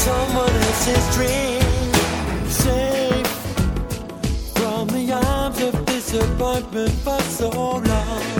someone else's dream. Safe from the arms of disappointment for so long.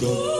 Don't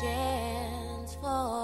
chance for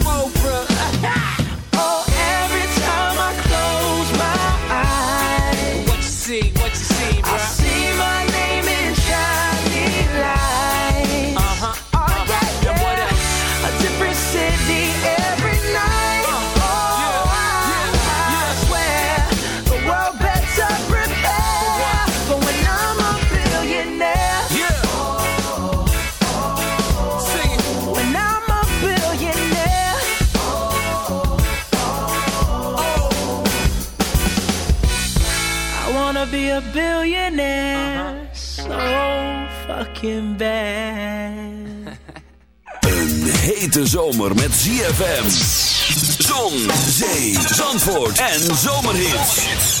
billionaire so fucking bad. Een hete zomer met ZFM. Zon, zee, zandvoort en zomerhits.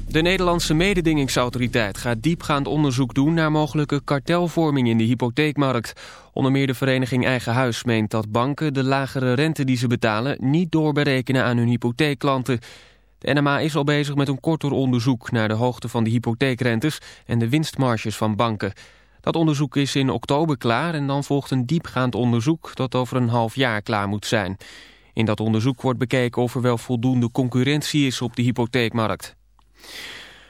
De Nederlandse mededingingsautoriteit gaat diepgaand onderzoek doen... naar mogelijke kartelvorming in de hypotheekmarkt. Onder meer de vereniging Eigen Huis meent dat banken... de lagere rente die ze betalen niet doorberekenen aan hun hypotheekklanten. De NMA is al bezig met een korter onderzoek... naar de hoogte van de hypotheekrentes en de winstmarges van banken. Dat onderzoek is in oktober klaar en dan volgt een diepgaand onderzoek... dat over een half jaar klaar moet zijn... In dat onderzoek wordt bekeken of er wel voldoende concurrentie is op de hypotheekmarkt.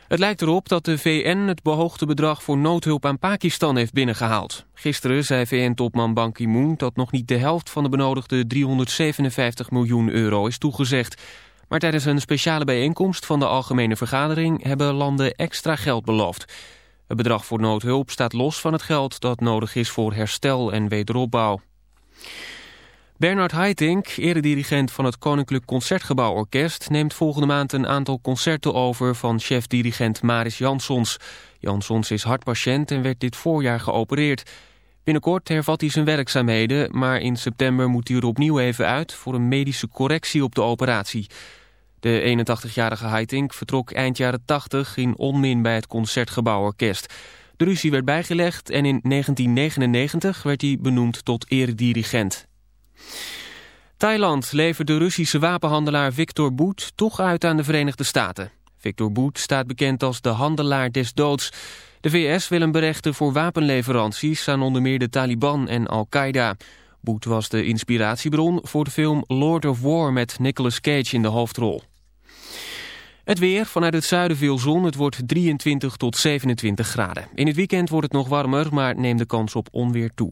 Het lijkt erop dat de VN het behoogde bedrag voor noodhulp aan Pakistan heeft binnengehaald. Gisteren zei VN-topman Ban Ki-moon dat nog niet de helft van de benodigde 357 miljoen euro is toegezegd. Maar tijdens een speciale bijeenkomst van de Algemene Vergadering hebben landen extra geld beloofd. Het bedrag voor noodhulp staat los van het geld dat nodig is voor herstel en wederopbouw. Bernard Haitink, eredirigent van het Koninklijk Concertgebouworkest... neemt volgende maand een aantal concerten over van chef-dirigent Maris Jansons. Jansons is hartpatiënt en werd dit voorjaar geopereerd. Binnenkort hervat hij zijn werkzaamheden... maar in september moet hij er opnieuw even uit... voor een medische correctie op de operatie. De 81-jarige Haitink vertrok eind jaren 80 in onmin bij het Concertgebouworkest... De ruzie werd bijgelegd en in 1999 werd hij benoemd tot eredirigent. Thailand levert de Russische wapenhandelaar Victor Boet toch uit aan de Verenigde Staten. Victor Boet staat bekend als de handelaar des doods. De VS wil hem berechten voor wapenleveranties aan onder meer de Taliban en Al-Qaeda. Boet was de inspiratiebron voor de film Lord of War met Nicolas Cage in de hoofdrol. Het weer, vanuit het zuiden veel zon, het wordt 23 tot 27 graden. In het weekend wordt het nog warmer, maar neemt de kans op onweer toe.